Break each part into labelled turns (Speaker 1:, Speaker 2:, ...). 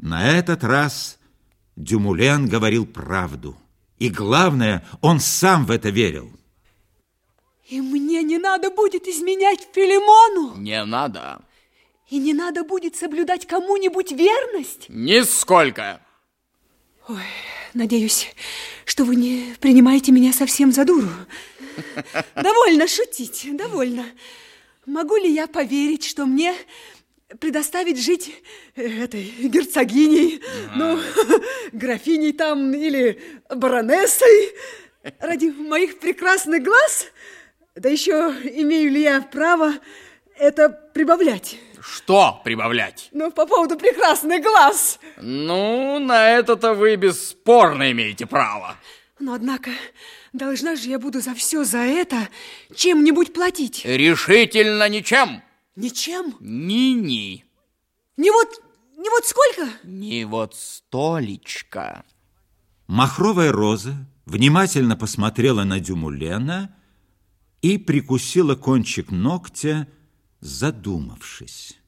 Speaker 1: На этот раз Дюмулен говорил правду. И главное, он сам в это верил.
Speaker 2: И мне не надо будет изменять Филимону?
Speaker 3: Не надо.
Speaker 2: И не надо будет соблюдать кому-нибудь верность?
Speaker 3: Нисколько.
Speaker 2: Ой, надеюсь, что вы не принимаете меня совсем за дуру. Довольно шутить, довольно. Могу ли я поверить, что мне предоставить жить э, этой герцогиней, ну, графиней там или баронессой ради моих прекрасных глаз? Да еще имею ли я право это прибавлять?
Speaker 3: Что прибавлять?
Speaker 2: Ну, по поводу прекрасных глаз.
Speaker 3: Ну, на это-то вы бесспорно имеете право.
Speaker 2: Но, однако, должна же я буду за все за это чем-нибудь платить.
Speaker 3: Решительно ничем.
Speaker 2: Ничем?
Speaker 3: Ни-ни.
Speaker 2: Не вот, не вот сколько?
Speaker 3: Не вот столечко.
Speaker 1: Махровая роза внимательно посмотрела на Дюмулена и прикусила кончик ногтя, задумавшись.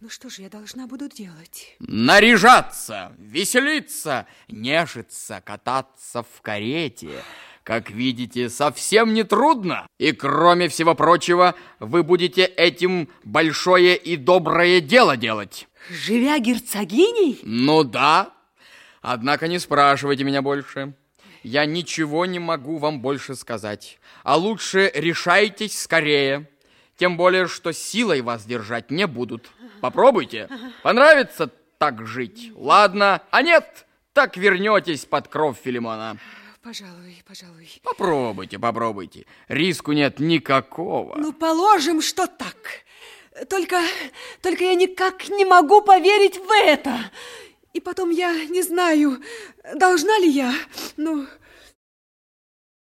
Speaker 2: Ну что же я должна буду делать?
Speaker 3: Наряжаться, веселиться, нежиться, кататься в карете. Как видите, совсем не трудно. И кроме всего прочего, вы будете этим большое и доброе дело делать.
Speaker 2: Живя герцогиней?
Speaker 3: Ну да. Однако не спрашивайте меня больше. Я ничего не могу вам больше сказать. А лучше решайтесь скорее. Тем более, что силой вас держать не будут. Попробуйте. Понравится так жить? Ладно. А нет, так вернетесь под кров Филимона.
Speaker 2: Пожалуй, пожалуй.
Speaker 3: Попробуйте, попробуйте. Риску нет никакого.
Speaker 2: Ну, положим, что так. Только, только я никак не могу поверить в это. И потом я не знаю, должна ли я, ну,